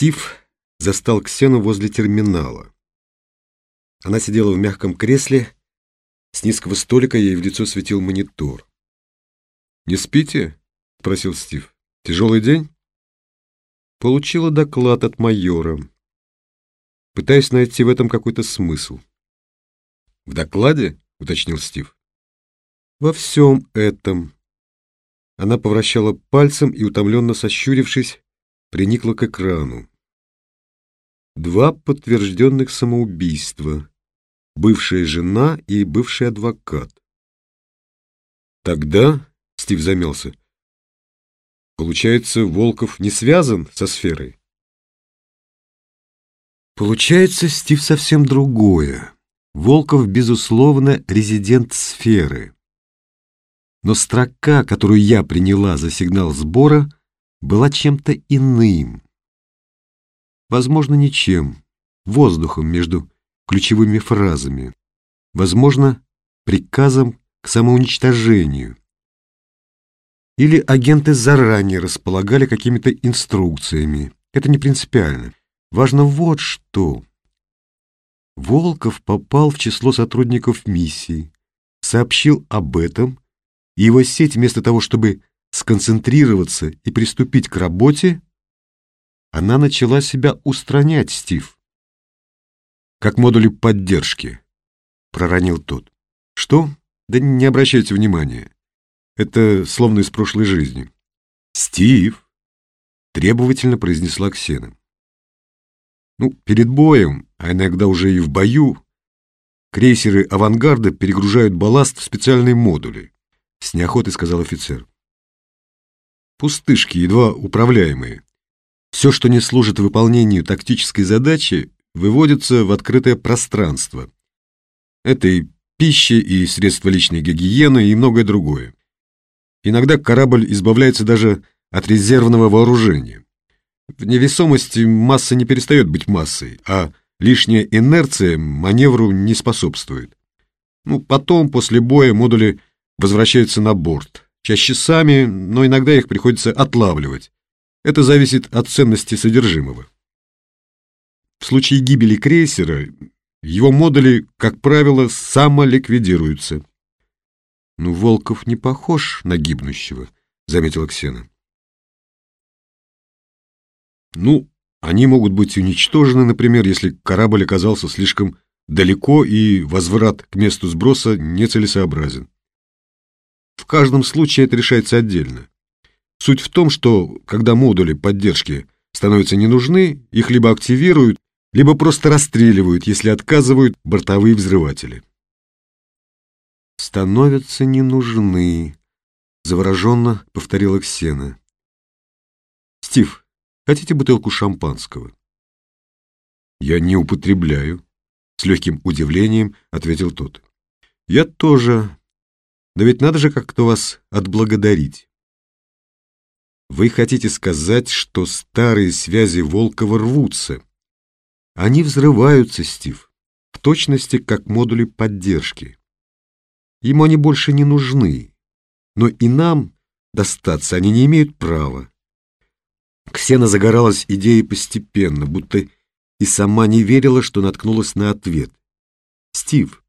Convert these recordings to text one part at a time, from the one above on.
Стив застал Ксену возле терминала. Она сидела в мягком кресле, с низкого столика ей в лицо светил монитор. «Не спите?» — спросил Стив. «Тяжелый день?» Получила доклад от майора. Пытаюсь найти в этом какой-то смысл. «В докладе?» — уточнил Стив. «Во всем этом». Она повращала пальцем и, утомленно сощурившись, приникла к экрану. Два подтвержденных самоубийства. Бывшая жена и бывший адвокат. Тогда, Стив замялся, получается, Волков не связан со сферой? Получается, Стив совсем другое. Волков, безусловно, резидент сферы. Но строка, которую я приняла за сигнал сбора, была чем-то иным. Возможно, ничем, воздухом между ключевыми фразами. Возможно, приказом к самоуничтожению. Или агенты заранее располагали какими-то инструкциями. Это не принципиально. Важно вот что. Волков попал в число сотрудников миссии, сообщил об этом, и его сеть вместо того, чтобы сконцентрироваться и приступить к работе, она начала себя устранять, Стив. Как модули поддержки, проронил тот. Что? Да не обращайте внимания. Это словно из прошлой жизни. Стив, требовательно произнесла Ксена. Ну, перед боем, а иногда уже и в бою, крейсеры авангарда перегружают балласт в специальные модули, с неохотой сказал офицер. Пустышки, едва управляемые. Все, что не служит выполнению тактической задачи, выводится в открытое пространство. Это и пища, и средства личной гигиены, и многое другое. Иногда корабль избавляется даже от резервного вооружения. В невесомости масса не перестает быть массой, а лишняя инерция маневру не способствует. Ну, потом, после боя, модули возвращаются на борт. Чаще сами, но иногда их приходится отлавливать. Это зависит от ценности содержимого. В случае гибели крейсера его модули, как правило, самоликвидируются. «Ну, Волков не похож на гибнущего», — заметила Ксена. «Ну, они могут быть уничтожены, например, если корабль оказался слишком далеко и возврат к месту сброса нецелесообразен. В каждом случае это решается отдельно. Суть в том, что когда модули поддержки становятся не нужны, их либо активируют, либо просто расстреливают, если отказывают бортовые взрыватели. «Становятся не нужны», — завороженно повторила Ксена. «Стив, хотите бутылку шампанского?» «Я не употребляю», — с легким удивлением ответил тот. «Я тоже. Да ведь надо же как-то вас отблагодарить». Вы хотите сказать, что старые связи Волкова рвутся? Они взрываются, Стив, в точности как модули поддержки. Ему они больше не нужны, но и нам достаться они не имеют права. Ксена загоралась идеей постепенно, будто и сама не верила, что наткнулась на ответ. «Стив,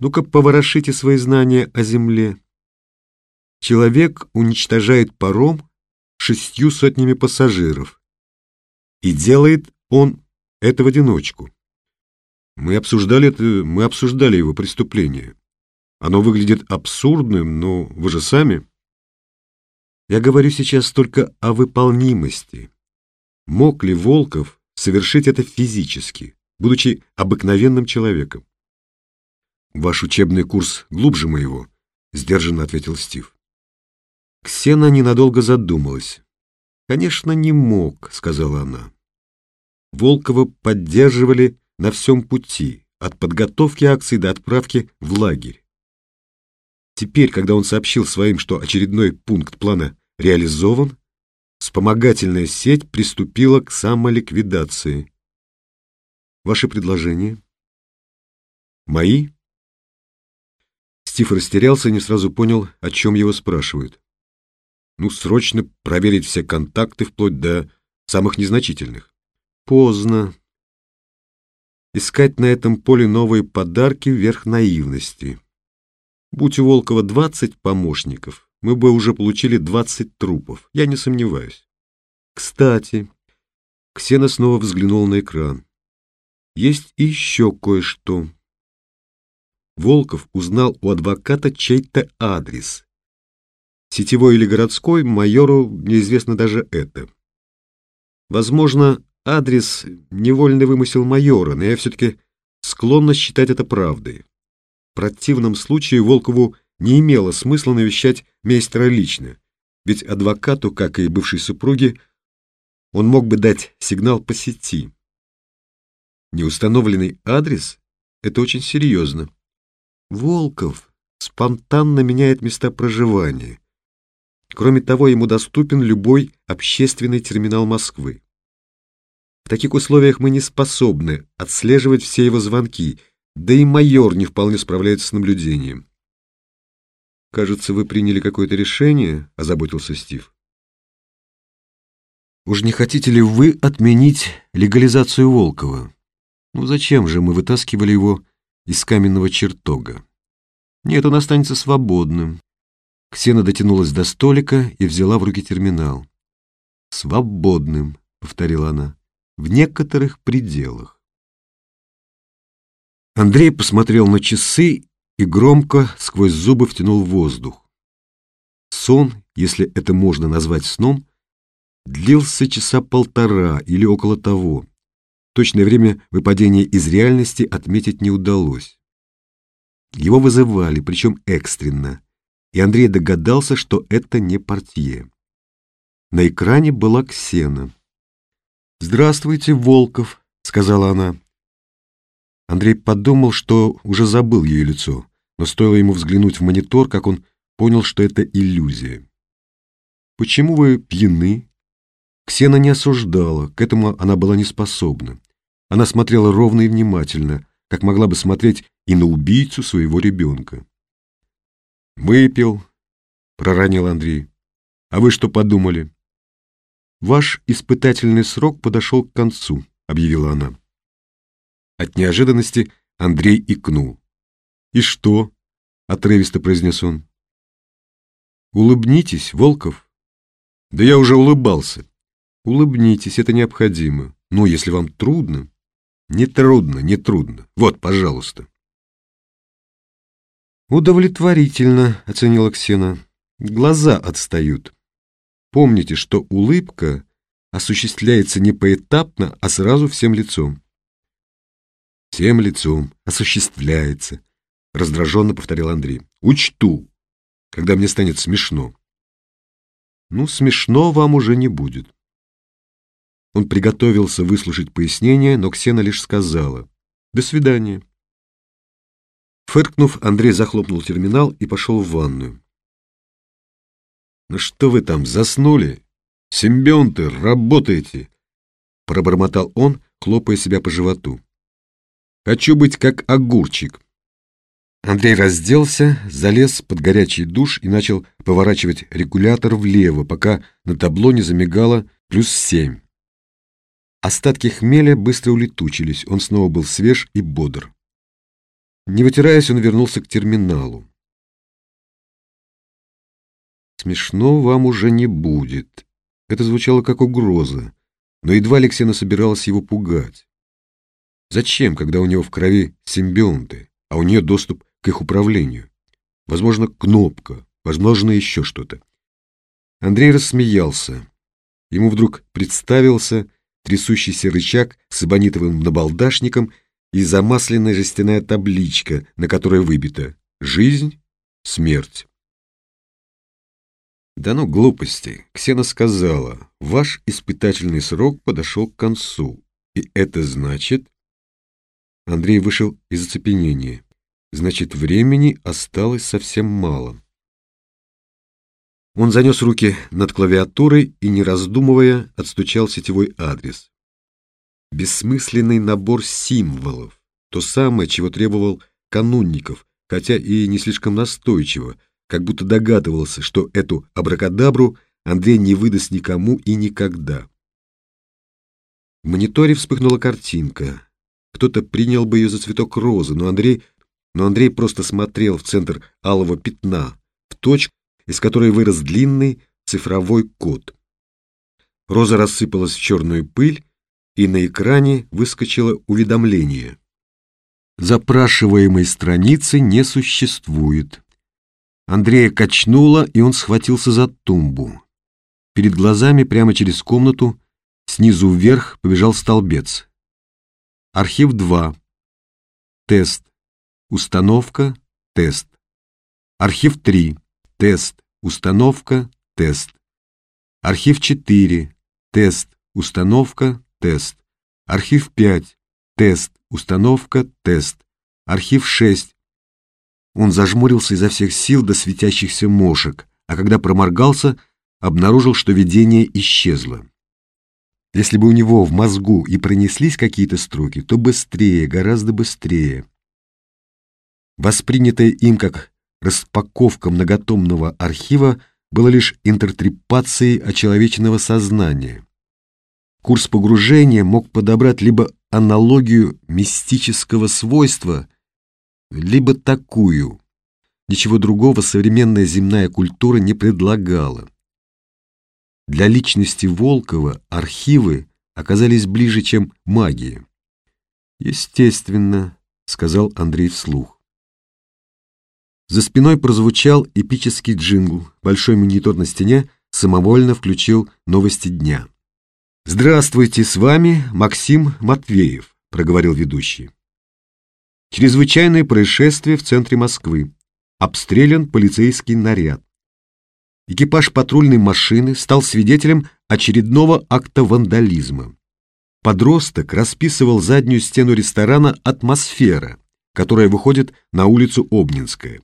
ну-ка поворошите свои знания о Земле. Человек уничтожает паром, шестью сотнями пассажиров. И делает он это в одиночку. Мы обсуждали это, мы обсуждали его преступление. Оно выглядит абсурдным, но вы же сами... Я говорю сейчас только о выполнимости. Мог ли Волков совершить это физически, будучи обыкновенным человеком? Ваш учебный курс глубже моего, сдержанно ответил Стив. Ксена ненадолго задумалась. «Конечно, не мог», — сказала она. Волкова поддерживали на всем пути, от подготовки акции до отправки в лагерь. Теперь, когда он сообщил своим, что очередной пункт плана реализован, вспомогательная сеть приступила к самоликвидации. Ваши предложения? Мои? Стив растерялся и не сразу понял, о чем его спрашивают. Ну, срочно проверить все контакты вплоть до самых незначительных. поздно. Искать на этом поле новые подарки вверх наивности. Будь у Волкова двадцать помощников, мы бы уже получили двадцать трупов, я не сомневаюсь. Кстати, Ксена снова взглянул на экран. Есть еще кое-что. Волков узнал у адвоката чей-то адрес. Сетевой или городской, майору неизвестно даже это. Возможно, адрес — невольный вымысел майора, но я все-таки склонна считать это правдой. В противном случае Волкову не имело смысла навещать мейстера лично, ведь адвокату, как и бывшей супруге, он мог бы дать сигнал по сети. Неустановленный адрес — это очень серьезно. Волков спонтанно меняет места проживания. Кроме того, ему доступен любой общественный терминал Москвы. В таких условиях мы не способны отслеживать все его звонки, да и майор не вполне справляется с наблюдением. «Кажется, вы приняли какое-то решение», — озаботился Стив. «Уж не хотите ли вы отменить легализацию Волкова? Ну зачем же мы вытаскивали его из каменного чертога? Нет, он останется свободным». Ксена дотянулась до столика и взяла в руки терминал. «Свободным», — повторила она, — «в некоторых пределах». Андрей посмотрел на часы и громко сквозь зубы втянул воздух. Сон, если это можно назвать сном, длился часа полтора или около того. Точное время выпадения из реальности отметить не удалось. Его вызывали, причем экстренно, и Андрей догадался, что это не портье. На экране была Ксена. «Здравствуйте, Волков», — сказала она. Андрей подумал, что уже забыл ее лицо, но стоило ему взглянуть в монитор, как он понял, что это иллюзия. «Почему вы пьяны?» Ксена не осуждала, к этому она была не способна. Она смотрела ровно и внимательно, как могла бы смотреть и на убийцу своего ребенка. «Выпил», — проронил Андрей. «А вы что подумали?» «Ваш испытательный срок подошел к концу», — объявила она. От неожиданности Андрей икнул. «И что?» — отрывисто произнес он. «Улыбнитесь, Волков». «Да я уже улыбался». «Улыбнитесь, это необходимо. Но если вам трудно...» «Не трудно, не трудно. Вот, пожалуйста». «Удовлетворительно», — оценила Ксена. «Глаза отстают. Помните, что улыбка осуществляется не поэтапно, а сразу всем лицом всем лицом, осуществляется, — раздраженно повторил Андрей. Учту, когда мне станет смешно. Ну, смешно вам уже не будет. Он приготовился выслушать пояснение, но Ксена лишь сказала «До свидания». Фыркнув, Андрей захлопнул терминал и пошел в ванную. «Ну что вы там, заснули? Симбионты, работаете!» Пробормотал он, хлопая себя по животу. Хочу быть как огурчик. Андрей разделся, залез под горячий душ и начал поворачивать регулятор влево, пока на табло не замигало плюс семь. Остатки хмеля быстро улетучились, он снова был свеж и бодр. Не вытираясь, он вернулся к терминалу. «Смешно вам уже не будет». Это звучало как угроза, но едва Алексея собиралась его пугать. Зачем, когда у него в крови симбионты, а у нее доступ к их управлению? Возможно, кнопка, возможно, еще что-то. Андрей рассмеялся. Ему вдруг представился трясущийся рычаг с эбонитовым набалдашником и замасленная жестяная табличка, на которой выбита «Жизнь, смерть». Да ну глупости, Ксена сказала, ваш испытательный срок подошел к концу, и это значит, Андрей вышел из оцепенения. Значит, времени осталось совсем мало. Он занес руки над клавиатурой и, не раздумывая, отстучал сетевой адрес. Бессмысленный набор символов, то самое, чего требовал Канунников, хотя и не слишком настойчиво, как будто догадывался, что эту абракадабру Андрей не выдаст никому и никогда. В мониторе вспыхнула картинка. Кто-то принял бы ее за цветок розы, но Андрей, но Андрей просто смотрел в центр алого пятна, в точку, из которой вырос длинный цифровой код. Роза рассыпалась в черную пыль, и на экране выскочило уведомление. Запрашиваемой страницы не существует. Андрея качнуло, и он схватился за тумбу. Перед глазами прямо через комнату снизу вверх побежал столбец. Архив 2. Тест. Установка. Тест. Архив 3. Тест. Установка. Тест. Архив 4. Тест. Установка. Тест. Архив 5. Тест. Установка. Тест. Архив 6. Он зажмурился изо всех сил до светящихся мошек, а когда проморгался, обнаружил, что видение исчезло. Если бы у него в мозгу и пронеслись какие-то строки, то быстрее, гораздо быстрее. Воспринятое им как распаковка многотомного архива было лишь интертрепацией очеловеченного сознания. Курс погружения мог подобрать либо аналогию мистического свойства, либо такую. Ничего другого современная земная культура не предлагала. Для личности Волкова архивы оказались ближе, чем магия. «Естественно», — сказал Андрей вслух. За спиной прозвучал эпический джингл. Большой монитор на стене самовольно включил новости дня. «Здравствуйте, с вами Максим Матвеев», — проговорил ведущий. Чрезвычайное происшествие в центре Москвы. Обстрелян полицейский наряд. Экипаж патрульной машины стал свидетелем очередного акта вандализма. Подросток расписывал заднюю стену ресторана «Атмосфера», которая выходит на улицу Обнинская.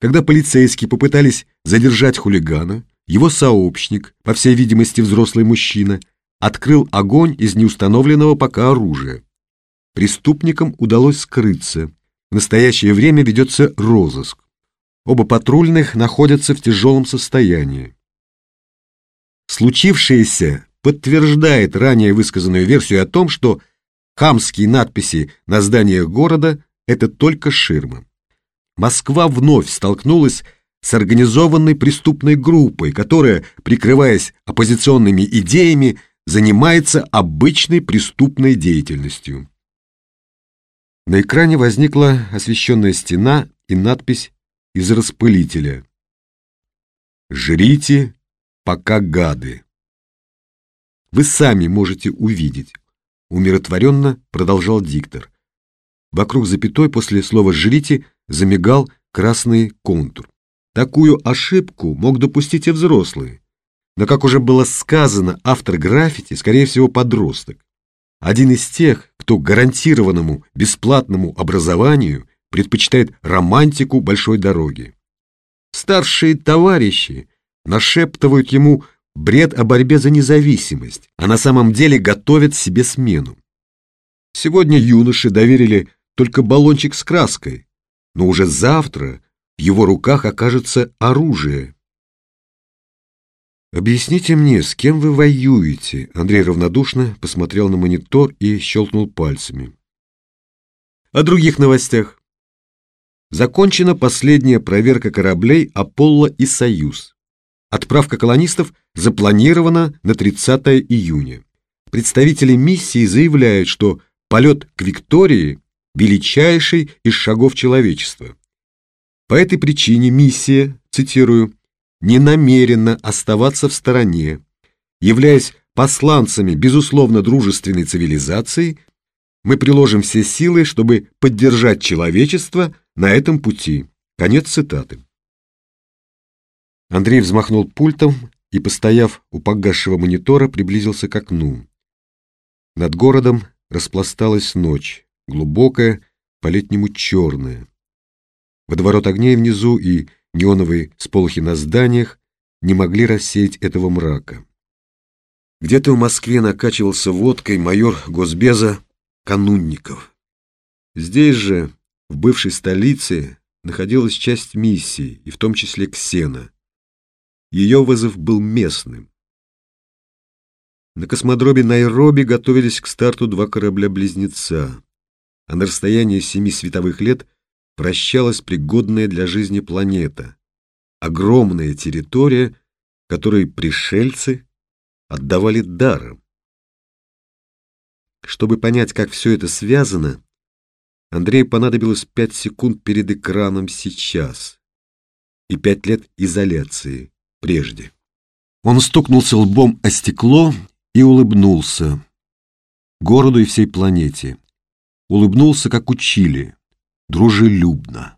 Когда полицейские попытались задержать хулигана, его сообщник, по всей видимости взрослый мужчина, открыл огонь из неустановленного пока оружия. Преступникам удалось скрыться. В настоящее время ведется розыск. Оба патрульных находятся в тяжелом состоянии. Случившееся подтверждает ранее высказанную версию о том, что хамские надписи на зданиях города – это только ширма. Москва вновь столкнулась с организованной преступной группой, которая, прикрываясь оппозиционными идеями, занимается обычной преступной деятельностью. На экране возникла освещенная стена и надпись из распылителя. «Жрите, пока гады». Вы сами можете увидеть, умиротворенно продолжал диктор. Вокруг запятой после слова «жрите» замигал красный контур. Такую ошибку мог допустить и взрослый. Но, как уже было сказано, автор граффити, скорее всего, подросток. Один из тех, кто гарантированному бесплатному образованию предпочитает романтику большой дороги. Старшие товарищи нашептывают ему бред о борьбе за независимость, а на самом деле готовят себе смену. Сегодня юноши доверили только баллончик с краской, но уже завтра в его руках окажется оружие. «Объясните мне, с кем вы воюете?» Андрей равнодушно посмотрел на монитор и щелкнул пальцами. «О других новостях. Закончена последняя проверка кораблей «Аполло» и «Союз». Отправка колонистов запланирована на 30 июня. Представители миссии заявляют, что полет к Виктории – величайший из шагов человечества. По этой причине миссия, цитирую, «не намерена оставаться в стороне, являясь посланцами безусловно дружественной цивилизации, мы приложим все силы, чтобы поддержать человечество на этом пути». Конец цитаты. Андрей взмахнул пультом и, постояв у погасшего монитора, приблизился к окну. Над городом распласталась ночь, глубокая, по-летнему черная. Водоворот огней внизу и неоновые сполохи на зданиях не могли рассеять этого мрака. Где-то в Москве накачивался водкой майор Госбеза Канунников. Здесь же, в бывшей столице, находилась часть миссии, и в том числе Ксена. Ее вызов был местным. На космодроме Найроби готовились к старту два корабля-близнеца, а на расстоянии семи световых лет прощалась пригодная для жизни планета, огромная территория, которой пришельцы отдавали даром. Чтобы понять, как все это связано, Андрею понадобилось пять секунд перед экраном сейчас и пять лет изоляции прежде. Он стукнулся лбом о стекло и улыбнулся городу и всей планете. Улыбнулся, как учили, дружелюбно.